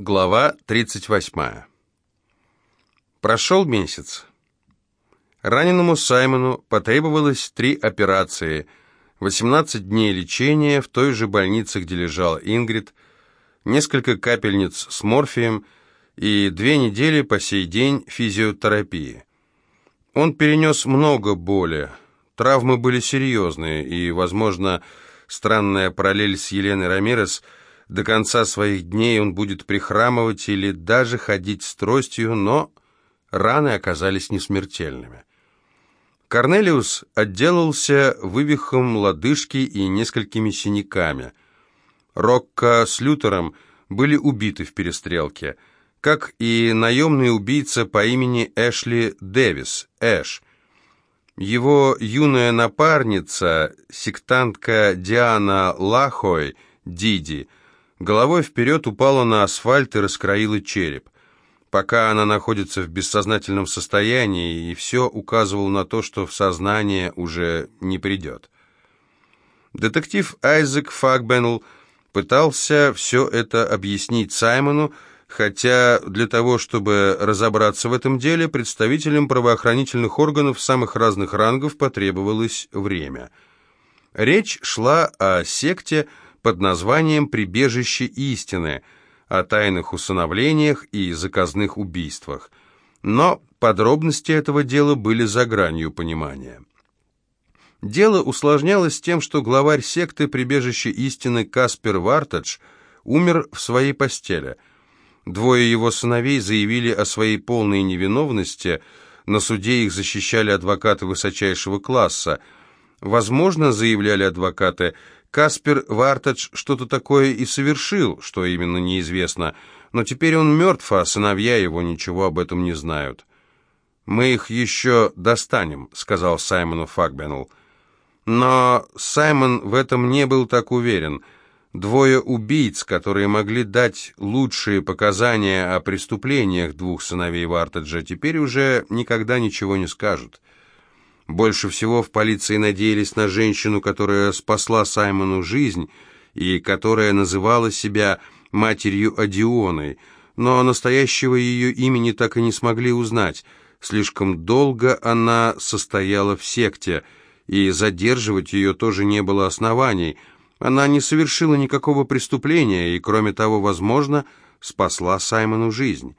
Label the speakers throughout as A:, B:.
A: Глава 38. Прошел месяц. Раненому Саймону потребовалось три операции, 18 дней лечения в той же больнице, где лежала Ингрид, несколько капельниц с морфием и две недели по сей день физиотерапии. Он перенес много боли, травмы были серьезные, и, возможно, странная параллель с Еленой Рамирес – до конца своих дней он будет прихрамывать или даже ходить с тростью, но раны оказались несмертельными. Корнелиус отделался вывихом лодыжки и несколькими синяками. Рокко с Лютером были убиты в перестрелке, как и наемный убийца по имени Эшли Дэвис, Эш. Его юная напарница, сектантка Диана Лахой, Диди, головой вперед упала на асфальт и раскроила череп. Пока она находится в бессознательном состоянии, и все указывало на то, что в сознание уже не придет. Детектив Айзек Фагбеннелл пытался все это объяснить Саймону, хотя для того, чтобы разобраться в этом деле, представителям правоохранительных органов самых разных рангов потребовалось время. Речь шла о секте, под названием «Прибежище истины», о тайных усыновлениях и заказных убийствах. Но подробности этого дела были за гранью понимания. Дело усложнялось тем, что главарь секты «Прибежище истины» Каспер Вартадж умер в своей постели. Двое его сыновей заявили о своей полной невиновности, на суде их защищали адвокаты высочайшего класса. Возможно, заявляли адвокаты, Каспер Вартадж что-то такое и совершил, что именно неизвестно, но теперь он мертв, а сыновья его ничего об этом не знают. «Мы их еще достанем», — сказал Саймону Фагбеннелл. Но Саймон в этом не был так уверен. Двое убийц, которые могли дать лучшие показания о преступлениях двух сыновей Вартаджа, теперь уже никогда ничего не скажут. Больше всего в полиции надеялись на женщину, которая спасла Саймону жизнь и которая называла себя матерью Одионой, но настоящего ее имени так и не смогли узнать. Слишком долго она состояла в секте, и задерживать ее тоже не было оснований. Она не совершила никакого преступления и, кроме того, возможно, спасла Саймону жизнь.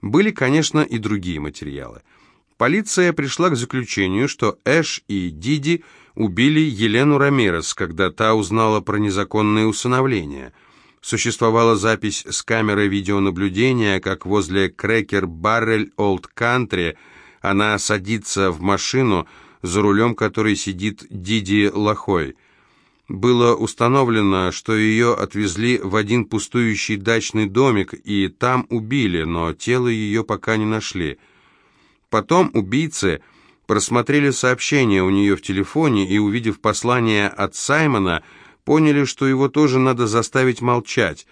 A: Были, конечно, и другие материалы – Полиция пришла к заключению, что Эш и Диди убили Елену Рамирес, когда та узнала про незаконное усыновление. Существовала запись с камеры видеонаблюдения, как возле Крекер Баррель Олд Кантри она садится в машину, за рулем которой сидит Диди Лохой. Было установлено, что ее отвезли в один пустующий дачный домик и там убили, но тело ее пока не нашли. Потом убийцы просмотрели сообщение у нее в телефоне и, увидев послание от Саймона, поняли, что его тоже надо заставить молчать.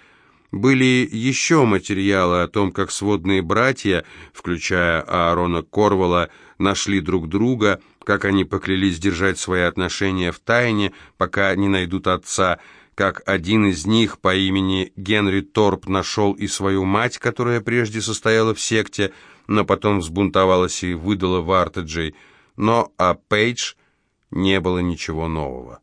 A: Были еще материалы о том, как сводные братья, включая Аарона Корвала, нашли друг друга, как они поклялись держать свои отношения в тайне, пока не найдут отца, как один из них по имени Генри Торп нашел и свою мать, которая прежде состояла в секте, но потом взбунтовалась и выдала Вартеджей, но о Пейдж не было ничего нового.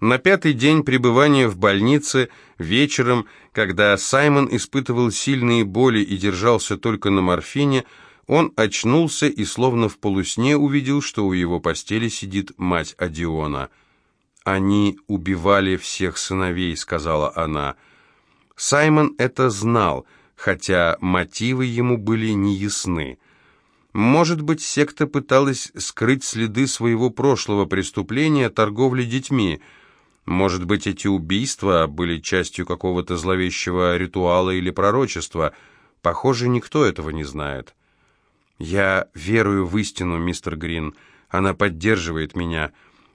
A: На пятый день пребывания в больнице, вечером, когда Саймон испытывал сильные боли и держался только на морфине, он очнулся и словно в полусне увидел, что у его постели сидит мать Адиона. «Они убивали всех сыновей», — сказала она. Саймон это знал — хотя мотивы ему были неясны. Может быть, секта пыталась скрыть следы своего прошлого преступления торговли детьми. Может быть, эти убийства были частью какого-то зловещего ритуала или пророчества. Похоже, никто этого не знает. «Я верую в истину, мистер Грин. Она поддерживает меня.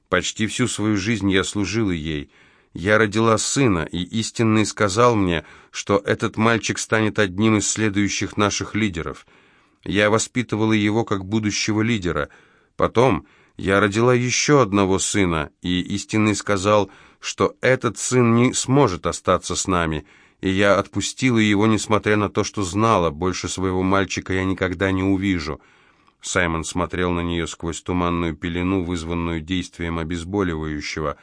A: Почти всю свою жизнь я служила ей». Я родила сына, и истинный сказал мне, что этот мальчик станет одним из следующих наших лидеров. Я воспитывала его как будущего лидера. Потом я родила еще одного сына, и истинный сказал, что этот сын не сможет остаться с нами, и я отпустила его, несмотря на то, что знала, больше своего мальчика я никогда не увижу. Саймон смотрел на нее сквозь туманную пелену, вызванную действием обезболивающего.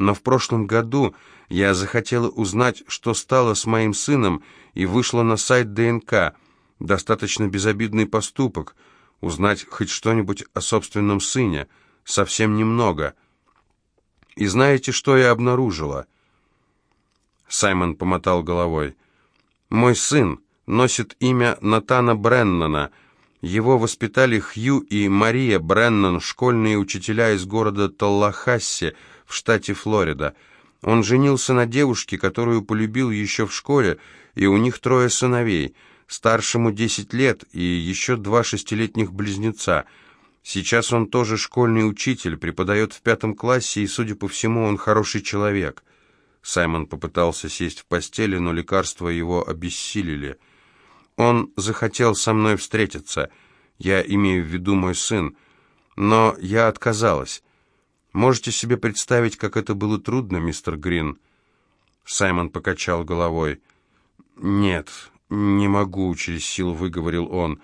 A: Но в прошлом году я захотела узнать, что стало с моим сыном, и вышла на сайт ДНК. Достаточно безобидный поступок. Узнать хоть что-нибудь о собственном сыне. Совсем немного. И знаете, что я обнаружила?» Саймон помотал головой. «Мой сын носит имя Натана Бреннана. Его воспитали Хью и Мария Бреннан, школьные учителя из города Таллахасси в штате Флорида. Он женился на девушке, которую полюбил еще в школе, и у них трое сыновей. Старшему десять лет и еще два шестилетних близнеца. Сейчас он тоже школьный учитель, преподает в пятом классе, и, судя по всему, он хороший человек». Саймон попытался сесть в постели, но лекарства его обессилили. «Он захотел со мной встретиться. Я имею в виду мой сын. Но я отказалась. Можете себе представить, как это было трудно, мистер Грин?» Саймон покачал головой. «Нет, не могу», — через силу выговорил он.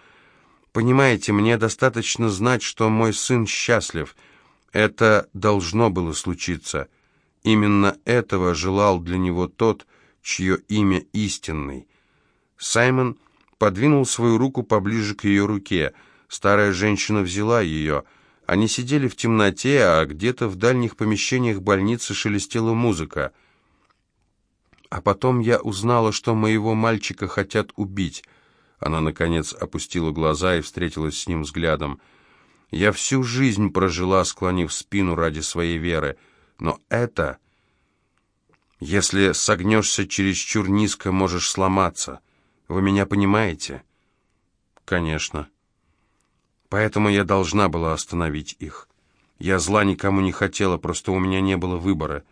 A: «Понимаете, мне достаточно знать, что мой сын счастлив. Это должно было случиться». Именно этого желал для него тот, чье имя истинный. Саймон подвинул свою руку поближе к ее руке. Старая женщина взяла ее. Они сидели в темноте, а где-то в дальних помещениях больницы шелестела музыка. А потом я узнала, что моего мальчика хотят убить. Она, наконец, опустила глаза и встретилась с ним взглядом. Я всю жизнь прожила, склонив спину ради своей веры. Но это... Если согнешься чересчур низко, можешь сломаться. Вы меня понимаете? Конечно. Поэтому я должна была остановить их. Я зла никому не хотела, просто у меня не было выбора.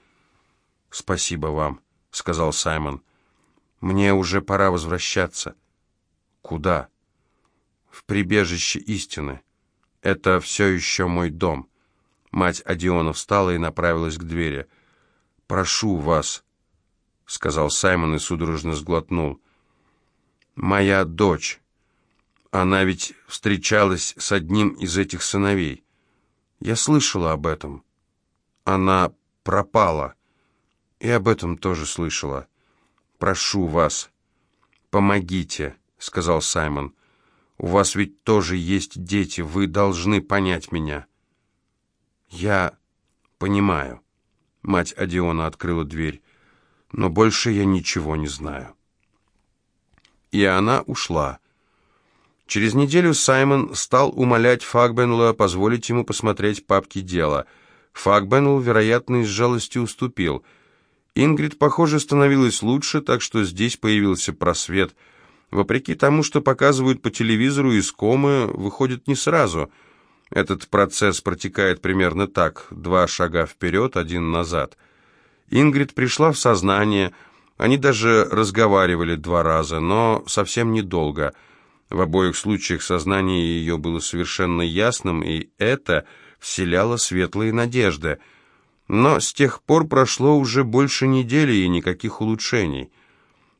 A: Спасибо вам, сказал Саймон. Мне уже пора возвращаться. Куда? В прибежище истины. Это все еще мой дом. Мать Адиона встала и направилась к двери. «Прошу вас», — сказал Саймон и судорожно сглотнул. «Моя дочь. Она ведь встречалась с одним из этих сыновей. Я слышала об этом. Она пропала. И об этом тоже слышала. Прошу вас, помогите», — сказал Саймон. «У вас ведь тоже есть дети, вы должны понять меня». «Я понимаю». Мать Адиона открыла дверь. «Но больше я ничего не знаю». И она ушла. Через неделю Саймон стал умолять Фагбенла позволить ему посмотреть папки дела. Фагбенл, вероятно, из жалости уступил. Ингрид, похоже, становилась лучше, так что здесь появился просвет. Вопреки тому, что показывают по телевизору, из комы выходит не сразу – этот процесс протекает примерно так, два шага вперед, один назад. Ингрид пришла в сознание, они даже разговаривали два раза, но совсем недолго. В обоих случаях сознание ее было совершенно ясным, и это вселяло светлые надежды. Но с тех пор прошло уже больше недели и никаких улучшений.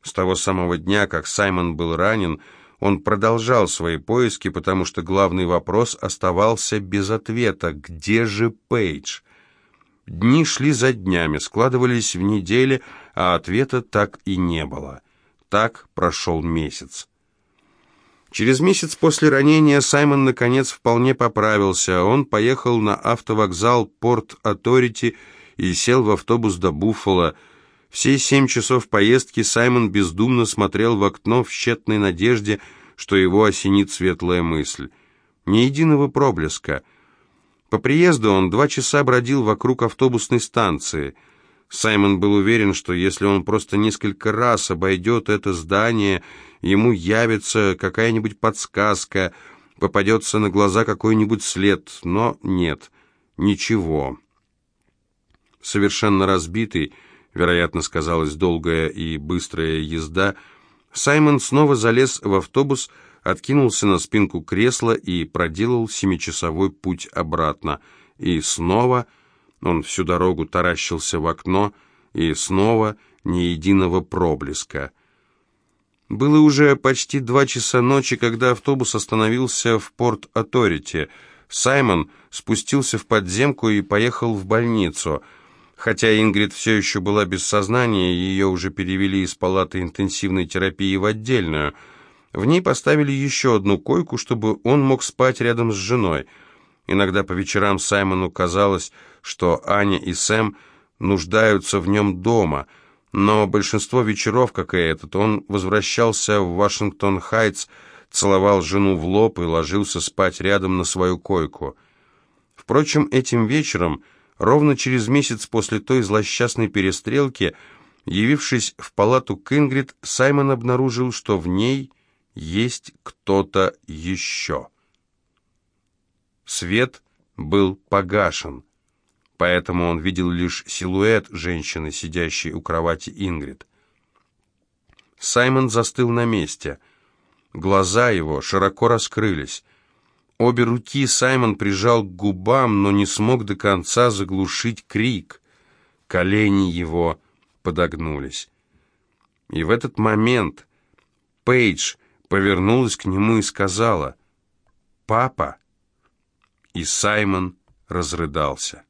A: С того самого дня, как Саймон был ранен, он продолжал свои поиски, потому что главный вопрос оставался без ответа. Где же Пейдж? Дни шли за днями, складывались в недели, а ответа так и не было. Так прошел месяц. Через месяц после ранения Саймон, наконец, вполне поправился. Он поехал на автовокзал Порт Аторити и сел в автобус до Буффало. Все семь часов поездки Саймон бездумно смотрел в окно в тщетной надежде, что его осенит светлая мысль. Ни единого проблеска. По приезду он два часа бродил вокруг автобусной станции. Саймон был уверен, что если он просто несколько раз обойдет это здание, ему явится какая-нибудь подсказка, попадется на глаза какой-нибудь след, но нет, ничего. Совершенно разбитый, вероятно, сказалась долгая и быстрая езда, Саймон снова залез в автобус, откинулся на спинку кресла и проделал семичасовой путь обратно. И снова он всю дорогу таращился в окно, и снова ни единого проблеска. Было уже почти два часа ночи, когда автобус остановился в Порт-Аторите. Саймон спустился в подземку и поехал в больницу. Хотя Ингрид все еще была без сознания, ее уже перевели из палаты интенсивной терапии в отдельную. В ней поставили еще одну койку, чтобы он мог спать рядом с женой. Иногда по вечерам Саймону казалось, что Аня и Сэм нуждаются в нем дома – но большинство вечеров, как и этот, он возвращался в Вашингтон-Хайтс, целовал жену в лоб и ложился спать рядом на свою койку. Впрочем, этим вечером, ровно через месяц после той злосчастной перестрелки, явившись в палату к Ингрид, Саймон обнаружил, что в ней есть кто-то еще. Свет был погашен поэтому он видел лишь силуэт женщины, сидящей у кровати Ингрид. Саймон застыл на месте. Глаза его широко раскрылись. Обе руки Саймон прижал к губам, но не смог до конца заглушить крик. Колени его подогнулись. И в этот момент Пейдж повернулась к нему и сказала «Папа!» И Саймон разрыдался.